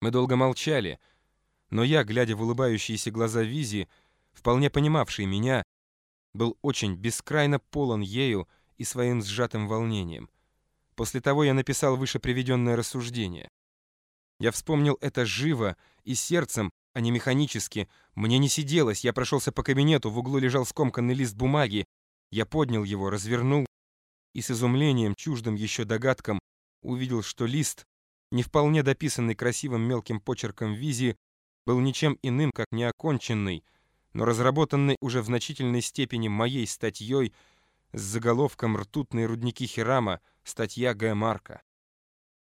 Мы долго молчали, но я, глядя в улыбающиеся глаза Визи, вполне понимавший меня, был очень бескрайно полон ею и своим сжатым волнением. После того я написал выше приведенное рассуждение. Я вспомнил это живо и сердцем, а не механически. Мне не сиделось, я прошелся по кабинету, в углу лежал скомканный лист бумаги. Я поднял его, развернул и с изумлением, чуждым еще догадкам, увидел, что лист, не вполне дописанный красивым мелким почерком визи, был ничем иным, как неоконченный, но разработанный уже в значительной степени моей статьей с заголовком «Ртутные рудники Хирама», статья Г. Марка.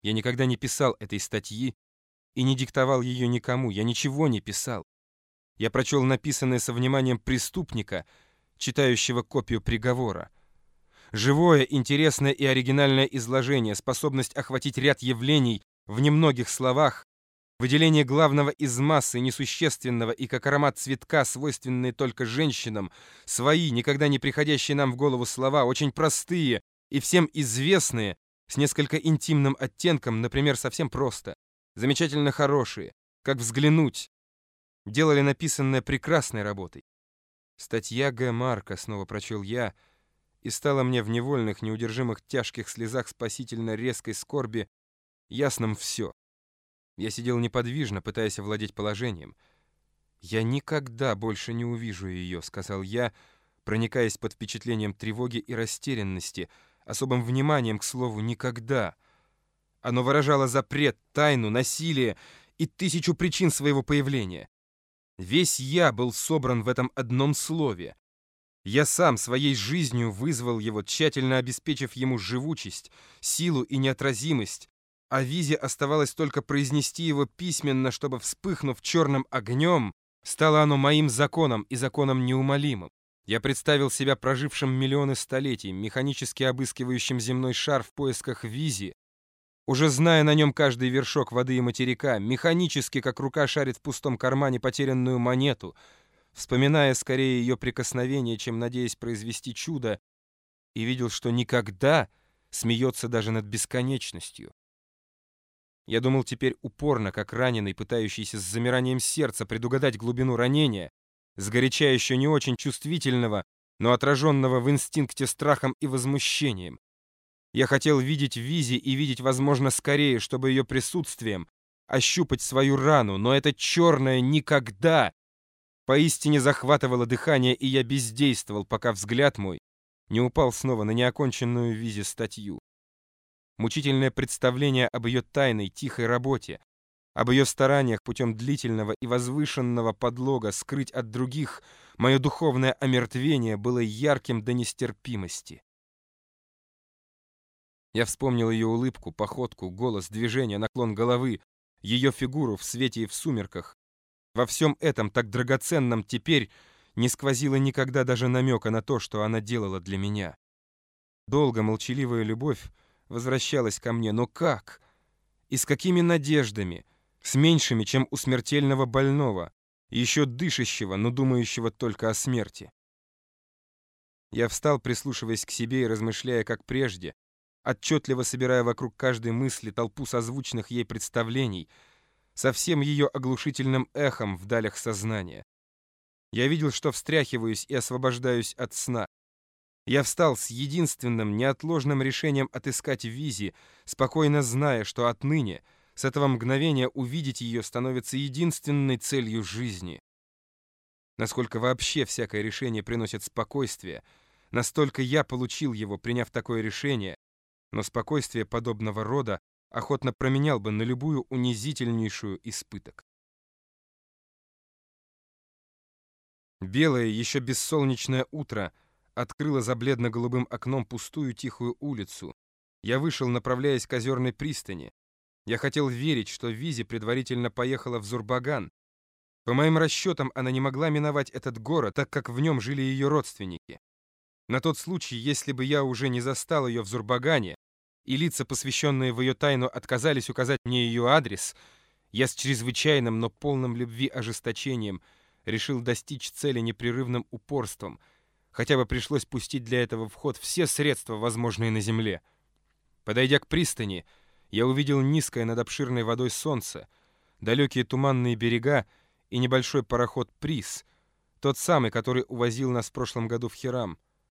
Я никогда не писал этой статьи и не диктовал ее никому, я ничего не писал. Я прочел написанное со вниманием преступника, читающего копию приговора. Живое, интересное и оригинальное изложение, способность охватить ряд явлений в немногих словах, выделение главного из массы, несущественного и как аромат цветка, свойственные только женщинам, свои, никогда не приходящие нам в голову слова, очень простые и всем известные, с несколько интимным оттенком, например, совсем просто, замечательно хорошие, как взглянуть, делали написанное прекрасной работой. Статья Г. Марка, снова прочел я, — и стало мне в невольных, неудержимых тяжких слезах спасительно резкой скорби ясным все. Я сидел неподвижно, пытаясь овладеть положением. «Я никогда больше не увижу ее», — сказал я, проникаясь под впечатлением тревоги и растерянности, особым вниманием, к слову, «никогда». Оно выражало запрет, тайну, насилие и тысячу причин своего появления. Весь я был собран в этом одном слове. Я сам своей жизнью вызвал его, тщательно обеспечив ему живучесть, силу и неотразимость, а Визе оставалось только произнести его письменно, чтобы, вспыхнув черным огнем, стало оно моим законом и законом неумолимым. Я представил себя прожившим миллионы столетий, механически обыскивающим земной шар в поисках Визи, уже зная на нем каждый вершок воды и материка, механически, как рука шарит в пустом кармане потерянную монету — вспоминая скорее ее прикосновение, чем надеясь произвести чудо, и видел, что никогда смеется даже над бесконечностью. Я думал теперь упорно, как раненый, пытающийся с замиранием сердца предугадать глубину ранения, сгоряча еще не очень чувствительного, но отраженного в инстинкте страхом и возмущением. Я хотел видеть Визи и видеть, возможно, скорее, чтобы ее присутствием ощупать свою рану, но это черное никогда Поистине захватывало дыхание, и я бездействовал, пока взгляд мой не упал снова на неоконченную визе статью. Мучительное представление об ее тайной, тихой работе, об ее стараниях путем длительного и возвышенного подлога скрыть от других мое духовное омертвение было ярким до нестерпимости. Я вспомнил ее улыбку, походку, голос, движение, наклон головы, ее фигуру в свете и в сумерках, во всем этом, так драгоценном теперь, не сквозило никогда даже намека на то, что она делала для меня. Долго молчаливая любовь возвращалась ко мне, но как? И с какими надеждами? С меньшими, чем у смертельного больного, еще дышащего, но думающего только о смерти. Я встал, прислушиваясь к себе и размышляя, как прежде, отчетливо собирая вокруг каждой мысли толпу созвучных ей представлений — со всем ее оглушительным эхом в далях сознания. Я видел, что встряхиваюсь и освобождаюсь от сна. Я встал с единственным неотложным решением отыскать Визи, спокойно зная, что отныне, с этого мгновения увидеть ее становится единственной целью жизни. Насколько вообще всякое решение приносит спокойствие, настолько я получил его, приняв такое решение, но спокойствие подобного рода охотно променял бы на любую унизительнейшую испыток. Белое, еще бессолнечное утро открыло за бледно-голубым окном пустую тихую улицу. Я вышел, направляясь к озерной пристани. Я хотел верить, что Визи предварительно поехала в Зурбаган. По моим расчетам, она не могла миновать этот город, так как в нем жили ее родственники. На тот случай, если бы я уже не застал ее в Зурбагане, и лица, посвященные в ее тайну, отказались указать мне ее адрес, я с чрезвычайным, но полным любви ожесточением решил достичь цели непрерывным упорством, хотя бы пришлось пустить для этого в ход все средства, возможные на земле. Подойдя к пристани, я увидел низкое над обширной водой солнце, далекие туманные берега и небольшой пароход «Приз», тот самый, который увозил нас в прошлом году в Хирам.